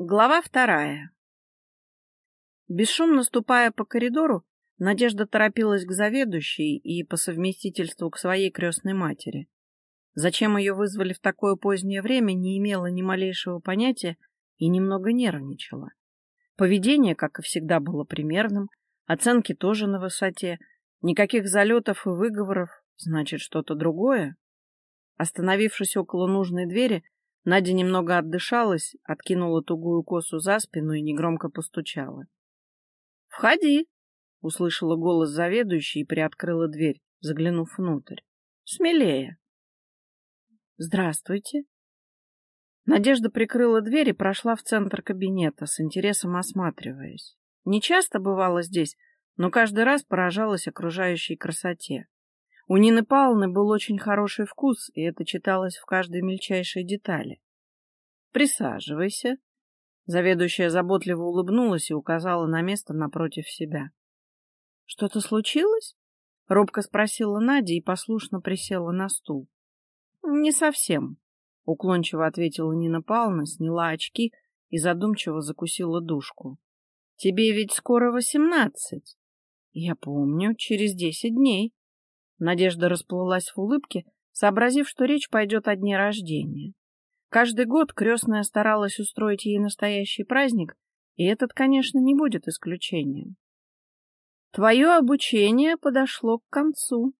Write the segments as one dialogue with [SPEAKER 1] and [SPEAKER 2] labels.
[SPEAKER 1] Глава вторая. Бесшумно ступая по коридору, Надежда торопилась к заведующей и по совместительству к своей крестной матери. Зачем ее вызвали в такое позднее время, не имела ни малейшего понятия и немного нервничала. Поведение, как и всегда, было примерным, оценки тоже на высоте, никаких залетов и выговоров, значит, что-то другое. Остановившись около нужной двери, Надя немного отдышалась, откинула тугую косу за спину и негромко постучала. — Входи! — услышала голос заведующей и приоткрыла дверь, заглянув внутрь. — Смелее! — Здравствуйте! Надежда прикрыла дверь и прошла в центр кабинета, с интересом осматриваясь. Не часто бывала здесь, но каждый раз поражалась окружающей красоте. У Нины Павловны был очень хороший вкус, и это читалось в каждой мельчайшей детали. «Присаживайся». Заведующая заботливо улыбнулась и указала на место напротив себя. «Что-то случилось?» — робко спросила Надя и послушно присела на стул. «Не совсем», — уклончиво ответила Нина Павловна, сняла очки и задумчиво закусила душку. «Тебе ведь скоро восемнадцать». «Я помню, через десять дней». Надежда расплылась в улыбке, сообразив, что речь пойдет о дне рождения. Каждый год крестная старалась устроить ей настоящий праздник, и этот, конечно, не будет исключением. Твое обучение подошло к концу.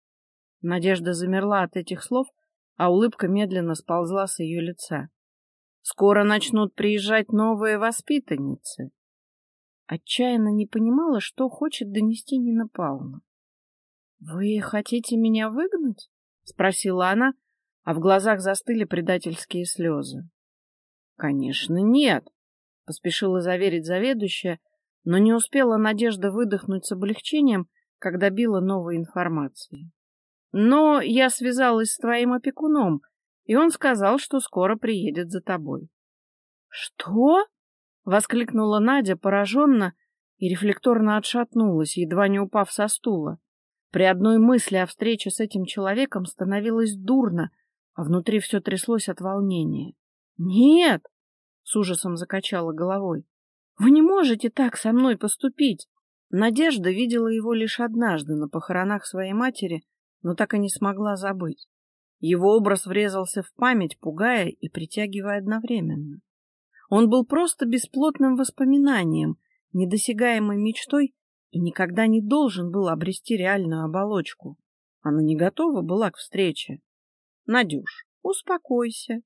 [SPEAKER 1] Надежда замерла от этих слов, а улыбка медленно сползла с ее лица. Скоро начнут приезжать новые воспитанницы. Отчаянно не понимала, что хочет донести Нина Павловна. — Вы хотите меня выгнать? — спросила она, а в глазах застыли предательские слезы. — Конечно, нет, — поспешила заверить заведующая, но не успела Надежда выдохнуть с облегчением, когда била новой информацией. Но я связалась с твоим опекуном, и он сказал, что скоро приедет за тобой. — Что? — воскликнула Надя пораженно и рефлекторно отшатнулась, едва не упав со стула. При одной мысли о встрече с этим человеком становилось дурно, а внутри все тряслось от волнения. «Нет!» — с ужасом закачала головой. «Вы не можете так со мной поступить!» Надежда видела его лишь однажды на похоронах своей матери, но так и не смогла забыть. Его образ врезался в память, пугая и притягивая одновременно. Он был просто бесплотным воспоминанием, недосягаемой мечтой и никогда не должен был обрести реальную оболочку. Она не готова была к встрече. Надюш, успокойся.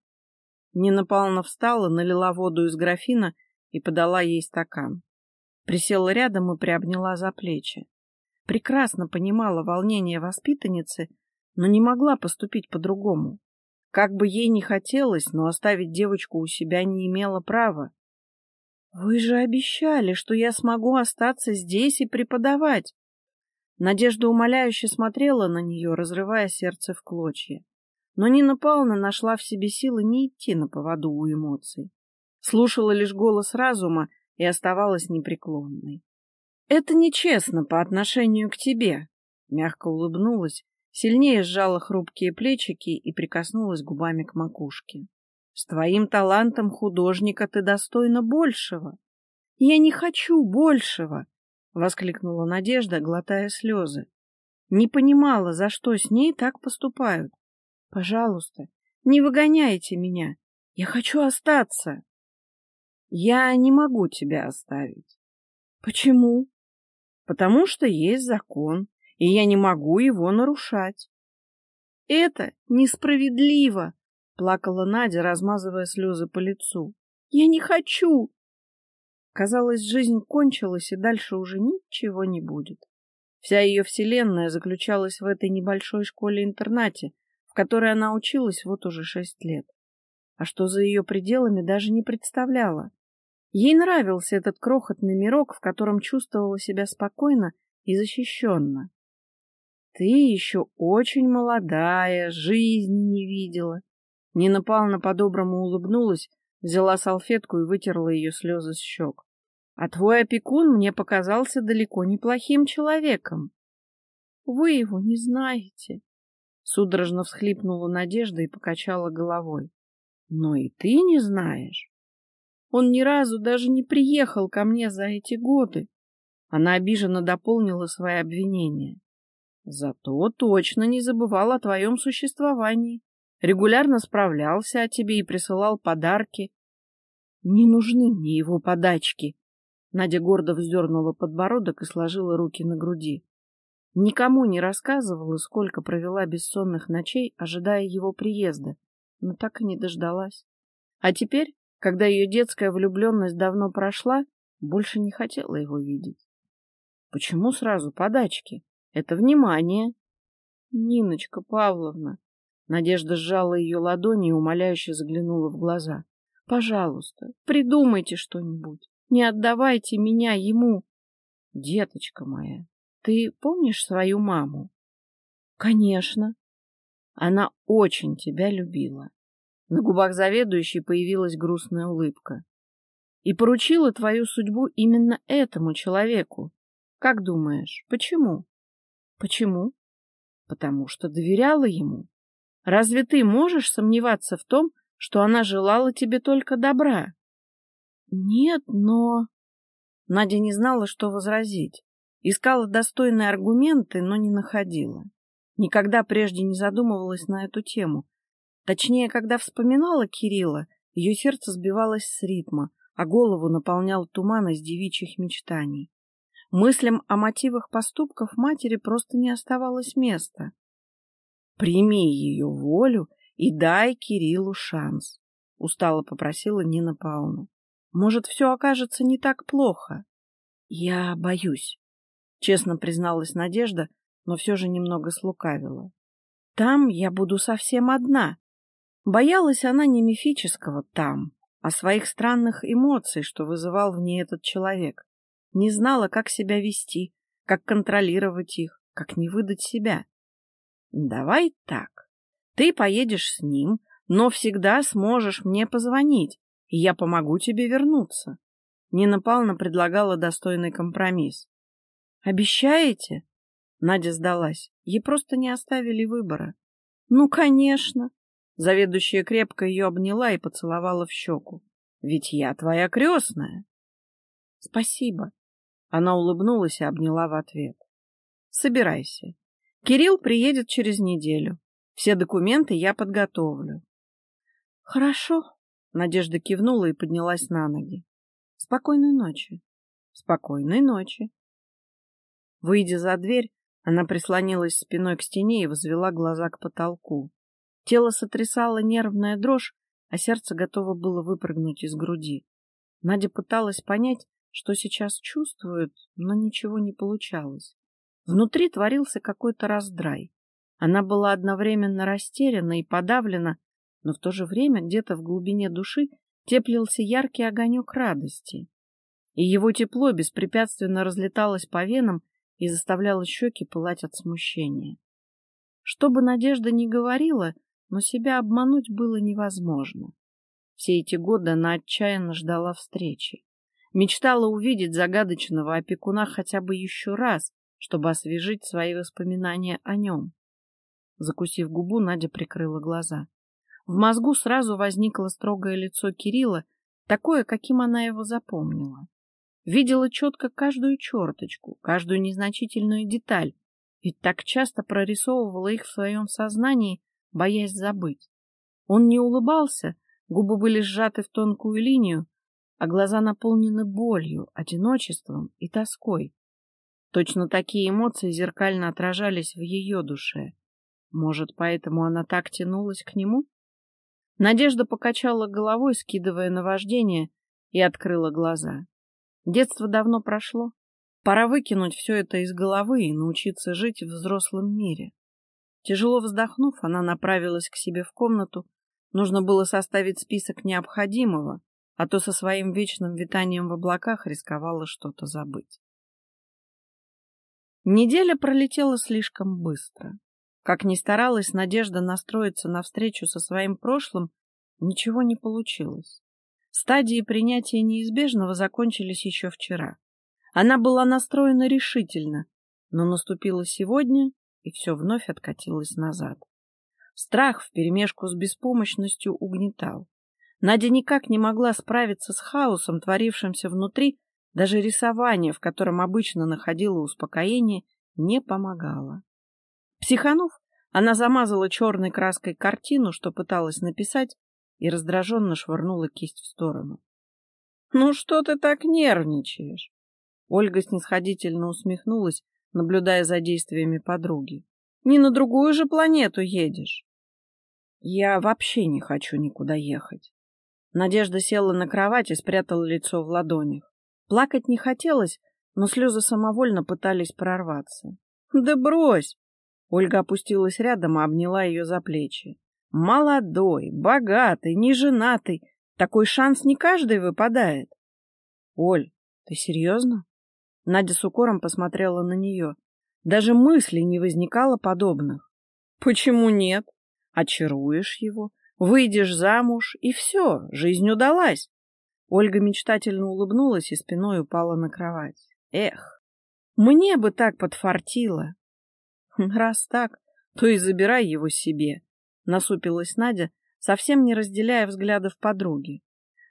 [SPEAKER 1] Нина Павловна встала, налила воду из графина и подала ей стакан. Присела рядом и приобняла за плечи. Прекрасно понимала волнение воспитанницы, но не могла поступить по-другому. Как бы ей ни хотелось, но оставить девочку у себя не имела права. «Вы же обещали, что я смогу остаться здесь и преподавать!» Надежда умоляюще смотрела на нее, разрывая сердце в клочья. Но Нина Павловна нашла в себе силы не идти на поводу у эмоций. Слушала лишь голос разума и оставалась непреклонной. «Это нечестно по отношению к тебе», — мягко улыбнулась, сильнее сжала хрупкие плечики и прикоснулась губами к макушке. С твоим талантом художника ты достойна большего. Я не хочу большего, воскликнула Надежда, глотая слезы. Не понимала, за что с ней так поступают. Пожалуйста, не выгоняйте меня. Я хочу остаться. Я не могу тебя оставить. Почему? Потому что есть закон, и я не могу его нарушать. Это несправедливо, Плакала Надя, размазывая слезы по лицу. «Я не хочу!» Казалось, жизнь кончилась, и дальше уже ничего не будет. Вся ее вселенная заключалась в этой небольшой школе-интернате, в которой она училась вот уже шесть лет. А что за ее пределами, даже не представляла. Ей нравился этот крохотный мирок, в котором чувствовала себя спокойно и защищенно. Ты еще очень молодая, жизни не видела. Нина Павловна по-доброму улыбнулась, взяла салфетку и вытерла ее слезы с щек. — А твой опекун мне показался далеко неплохим человеком. — Вы его не знаете. Судорожно всхлипнула Надежда и покачала головой. — Но и ты не знаешь. Он ни разу даже не приехал ко мне за эти годы. Она обиженно дополнила свои обвинения. Зато точно не забывал о твоем существовании. Регулярно справлялся о тебе и присылал подарки. Не нужны мне его подачки. Надя гордо вздернула подбородок и сложила руки на груди. Никому не рассказывала, сколько провела бессонных ночей, ожидая его приезда, но так и не дождалась. А теперь, когда ее детская влюбленность давно прошла, больше не хотела его видеть. Почему сразу подачки? Это внимание. Ниночка Павловна. Надежда сжала ее ладони и умоляюще заглянула в глаза. Пожалуйста, придумайте что-нибудь. Не отдавайте меня ему. Деточка моя, ты помнишь свою маму? Конечно. Она очень тебя любила. На губах заведующей появилась грустная улыбка. И поручила твою судьбу именно этому человеку. Как думаешь, почему? Почему? Потому что доверяла ему. Разве ты можешь сомневаться в том, что она желала тебе только добра? Нет, но... Надя не знала, что возразить. Искала достойные аргументы, но не находила. Никогда прежде не задумывалась на эту тему. Точнее, когда вспоминала Кирилла, ее сердце сбивалось с ритма, а голову наполнял туман из девичьих мечтаний. Мыслям о мотивах поступков матери просто не оставалось места. «Прими ее волю и дай Кириллу шанс», — устало попросила Нина Павловна. «Может, все окажется не так плохо?» «Я боюсь», честно призналась Надежда, но все же немного слукавила. Там я буду совсем одна. Боялась она не мифического «там», а своих странных эмоций, что вызывал в ней этот человек. Не знала, как себя вести, как контролировать их, как не выдать себя. Давай так. Ты поедешь с ним, но всегда сможешь мне позвонить, и я помогу тебе вернуться. Нина Павловна предлагала достойный компромисс. Обещаете? Надя сдалась. Ей просто не оставили выбора. Ну, конечно. Заведующая крепко ее обняла и поцеловала в щеку. Ведь я твоя крестная. Спасибо. Она улыбнулась и обняла в ответ. Собирайся. Кирилл приедет через неделю. Все документы я подготовлю. Хорошо. Надежда кивнула и поднялась на ноги. Спокойной ночи. Спокойной ночи. Выйдя за дверь, она прислонилась спиной к стене и возвела глаза к потолку. Тело сотрясало нервная дрожь, а сердце готово было выпрыгнуть из груди. Надя пыталась понять, что сейчас чувствует, но ничего не получалось. Внутри творился какой-то раздрай. Она была одновременно растеряна и подавлена, но в то же время где-то в глубине души теплился яркий огонек радости. И его тепло беспрепятственно разлеталось по венам и заставляла щеки пылать от смущения. Что бы Надежда ни говорила, но себя обмануть было невозможно. Все эти годы она отчаянно ждала встречи. Мечтала увидеть загадочного опекуна хотя бы еще раз, чтобы освежить свои воспоминания о нем. Закусив губу, Надя прикрыла глаза. В мозгу сразу возникло строгое лицо Кирилла, такое, каким она его запомнила. Видела четко каждую черточку, каждую незначительную деталь, ведь так часто прорисовывала их в своем сознании, боясь забыть. Он не улыбался, губы были сжаты в тонкую линию, а глаза наполнены болью, одиночеством и тоской. Точно такие эмоции зеркально отражались в ее душе. Может, поэтому она так тянулась к нему? Надежда покачала головой, скидывая наваждение, и открыла глаза. Детство давно прошло. Пора выкинуть все это из головы и научиться жить в взрослом мире. Тяжело вздохнув, она направилась к себе в комнату. Нужно было составить список необходимого, а то со своим вечным витанием в облаках рисковала что-то забыть. Неделя пролетела слишком быстро. Как ни старалась Надежда настроиться на встречу со своим прошлым, ничего не получилось. Стадии принятия неизбежного закончились еще вчера. Она была настроена решительно, но наступило сегодня, и все вновь откатилось назад. Страх вперемешку с беспомощностью угнетал. Надя никак не могла справиться с хаосом, творившимся внутри, даже рисование, в котором обычно находила успокоение, не помогало. Психанув, она замазала черной краской картину, что пыталась написать, и раздраженно швырнула кисть в сторону. — Ну что ты так нервничаешь? Ольга снисходительно усмехнулась, наблюдая за действиями подруги. — Не на другую же планету едешь. — Я вообще не хочу никуда ехать. Надежда села на кровать и спрятала лицо в ладонях. Плакать не хотелось, но слезы самовольно пытались прорваться. — Да брось! Ольга опустилась рядом и обняла ее за плечи. Молодой, богатый, неженатый. Такой шанс не каждый выпадает. Оль, ты серьезно? Надя с укором посмотрела на нее. Даже мысли не возникало подобных. Почему нет? Очаруешь его, выйдешь замуж, и все, жизнь удалась. Ольга мечтательно улыбнулась и спиной упала на кровать. Эх, мне бы так подфартило. Раз так, то и забирай его себе. Насупилась Надя, совсем не разделяя взглядов подруги.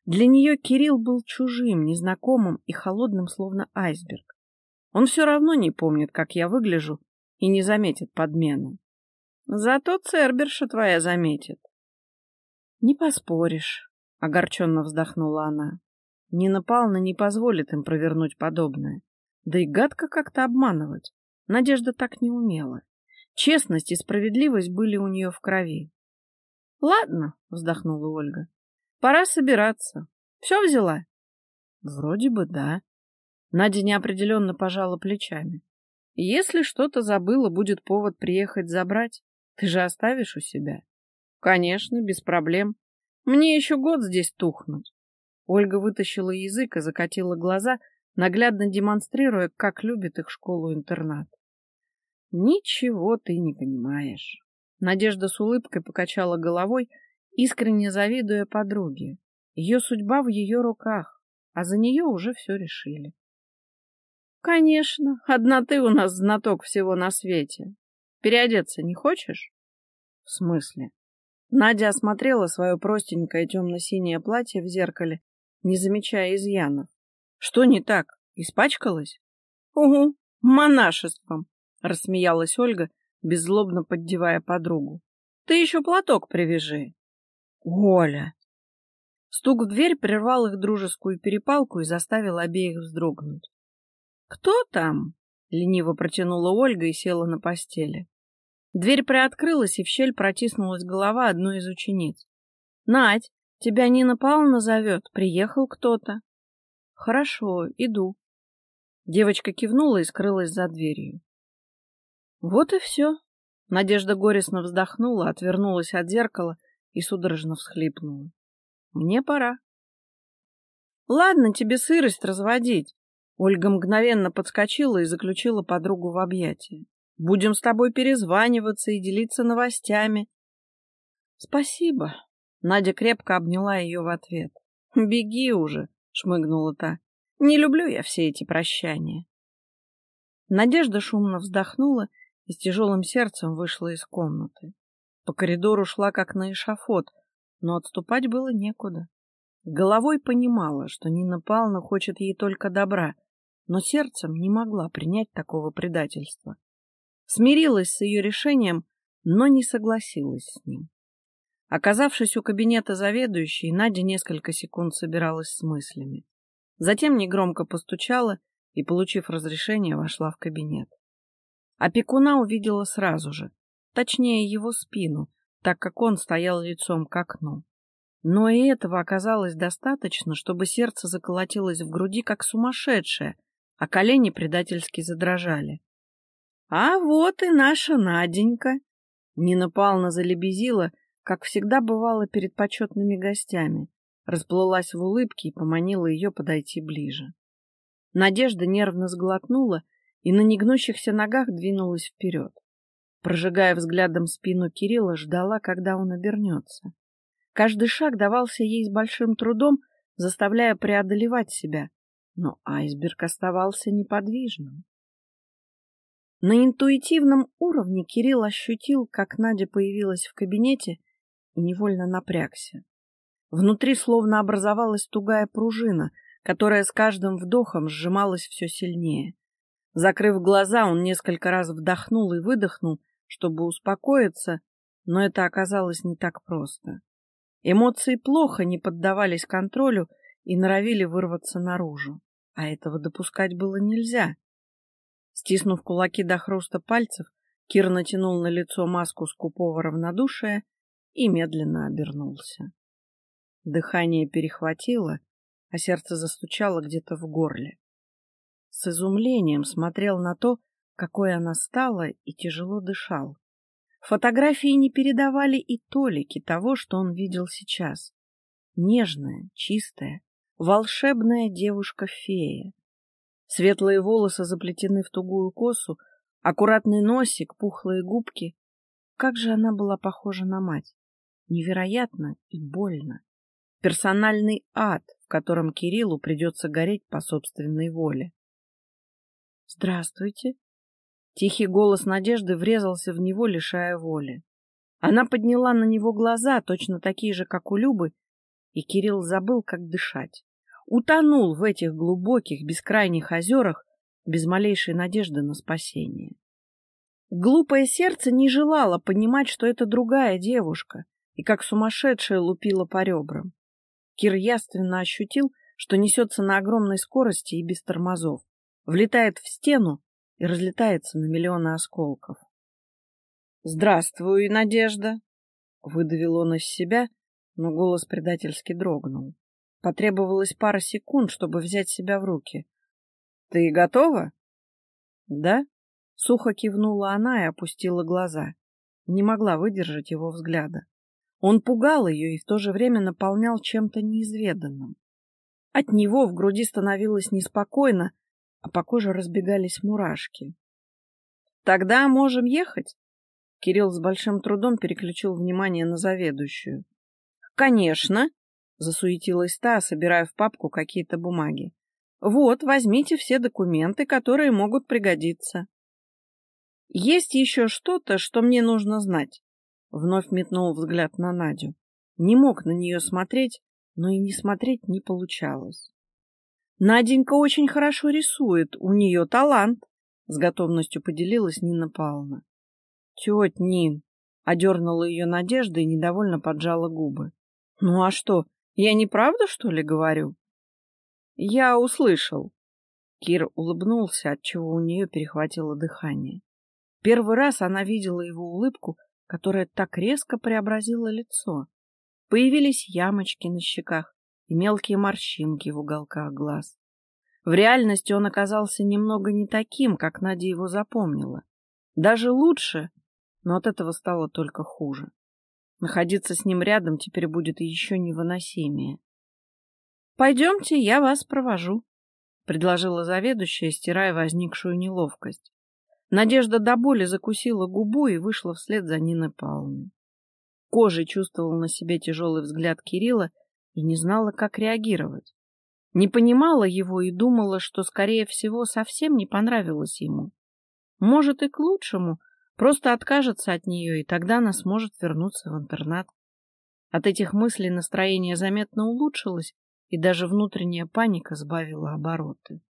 [SPEAKER 1] Для нее Кирилл был чужим, незнакомым и холодным, словно айсберг. Он все равно не помнит, как я выгляжу, и не заметит подмены. Зато Церберша твоя заметит. — Не поспоришь, — огорченно вздохнула она. Нина Павловна не позволит им провернуть подобное. Да и гадко как-то обманывать. Надежда так не умела. Честность и справедливость были у нее в крови. — Ладно, — вздохнула Ольга. — Пора собираться. Все взяла? — Вроде бы да. Надя неопределенно пожала плечами. — Если что-то забыла, будет повод приехать забрать. Ты же оставишь у себя? — Конечно, без проблем. Мне еще год здесь тухнуть. Ольга вытащила язык и закатила глаза, наглядно демонстрируя, как любит их школу-интернат. Ничего ты не понимаешь. Надежда с улыбкой покачала головой, искренне завидуя подруге. Ее судьба в ее руках, а за нее уже все решили. Конечно, одна ты у нас знаток всего на свете. Переодеться не хочешь? В смысле? Надя осмотрела свое простенькое темно-синее платье в зеркале, не замечая изъянов. Что не так? Испачкалась? Угу, монашеством. — рассмеялась Ольга, беззлобно поддевая подругу. — Ты еще платок привяжи. — Оля! Стук в дверь прервал их дружескую перепалку и заставил обеих вздрогнуть. — Кто там? — лениво протянула Ольга и села на постели. Дверь приоткрылась, и в щель протиснулась голова одной из учениц. — Надь, тебя Нина Павловна зовет. Приехал кто-то. — Хорошо, иду. Девочка кивнула и скрылась за дверью. Вот и все. Надежда горестно вздохнула, отвернулась от зеркала и судорожно всхлипнула. Мне пора. Ладно тебе сырость разводить. Ольга мгновенно подскочила и заключила подругу в объятия. Будем с тобой перезваниваться и делиться новостями. Спасибо. Надя крепко обняла ее в ответ. Беги уже, шмыгнула та. Не люблю я все эти прощания. Надежда шумно вздохнула и с тяжелым сердцем вышла из комнаты. По коридору шла как на эшафот, но отступать было некуда. Головой понимала, что Нина Павловна хочет ей только добра, но сердцем не могла принять такого предательства. Смирилась с ее решением, но не согласилась с ним. Оказавшись у кабинета заведующей, Надя несколько секунд собиралась с мыслями. Затем негромко постучала и, получив разрешение, вошла в кабинет. Опекуна увидела сразу же, точнее его спину, так как он стоял лицом к окну. Но и этого оказалось достаточно, чтобы сердце заколотилось в груди, как сумасшедшее, а колени предательски задрожали. — А вот и наша Наденька! Нина Павловна залебезила, как всегда бывало перед почетными гостями, расплылась в улыбке и поманила ее подойти ближе. Надежда нервно сглотнула и на негнущихся ногах двинулась вперед. Прожигая взглядом спину Кирилла, ждала, когда он обернется. Каждый шаг давался ей с большим трудом, заставляя преодолевать себя, но айсберг оставался неподвижным. На интуитивном уровне Кирилл ощутил, как Надя появилась в кабинете и невольно напрягся. Внутри словно образовалась тугая пружина, которая с каждым вдохом сжималась все сильнее. Закрыв глаза, он несколько раз вдохнул и выдохнул, чтобы успокоиться, но это оказалось не так просто. Эмоции плохо не поддавались контролю и норовили вырваться наружу, а этого допускать было нельзя. Стиснув кулаки до хруста пальцев, Кир натянул на лицо маску скупого равнодушия и медленно обернулся. Дыхание перехватило, а сердце застучало где-то в горле. С изумлением смотрел на то, какой она стала, и тяжело дышал. Фотографии не передавали и толики того, что он видел сейчас. Нежная, чистая, волшебная девушка-фея. Светлые волосы заплетены в тугую косу, аккуратный носик, пухлые губки. Как же она была похожа на мать! Невероятно и больно. Персональный ад, в котором Кириллу придется гореть по собственной воле. «Здравствуйте!» Тихий голос Надежды врезался в него, лишая воли. Она подняла на него глаза, точно такие же, как у Любы, и Кирилл забыл, как дышать. Утонул в этих глубоких, бескрайних озерах, без малейшей надежды на спасение. Глупое сердце не желало понимать, что это другая девушка, и как сумасшедшая лупила по ребрам. Кир яственно ощутил, что несется на огромной скорости и без тормозов, влетает в стену и разлетается на миллионы осколков. «Здравствуй, Надежда!» — выдавил он из себя, но голос предательски дрогнул. Потребовалось пара секунд, чтобы взять себя в руки. «Ты готова?» «Да?» — сухо кивнула она и опустила глаза. Не могла выдержать его взгляда. Он пугал ее и в то же время наполнял чем-то неизведанным. От него в груди становилось неспокойно, а по коже разбегались мурашки. «Тогда можем ехать?» Кирилл с большим трудом переключил внимание на заведующую. «Конечно!» — засуетилась та, собирая в папку какие-то бумаги. «Вот, возьмите все документы, которые могут пригодиться». «Есть еще что-то, что мне нужно знать?» Вновь метнул взгляд на Надю. Не мог на нее смотреть, но и не смотреть не получалось. Наденька очень хорошо рисует, у нее талант, с готовностью поделилась Нина Павловна. Теть Нин, одернула ее Надежда и недовольно поджала губы. Ну а что, я неправда, что ли, говорю? Я услышал. Кир улыбнулся, отчего у нее перехватило дыхание. Первый раз она видела его улыбку которая так резко преобразила лицо. Появились ямочки на щеках и мелкие морщинки в уголках глаз. В реальности он оказался немного не таким, как Надя его запомнила. Даже лучше, но от этого стало только хуже. Находиться с ним рядом теперь будет еще невыносимее. — Пойдемте, я вас провожу, — предложила заведующая, стирая возникшую неловкость. Надежда до боли закусила губу и вышла вслед за Ниной Павловной. Кожей чувствовала на себе тяжелый взгляд Кирилла и не знала, как реагировать. Не понимала его и думала, что, скорее всего, совсем не понравилось ему. Может, и к лучшему, просто откажется от нее, и тогда она сможет вернуться в интернат. От этих мыслей настроение заметно улучшилось, и даже внутренняя паника сбавила обороты.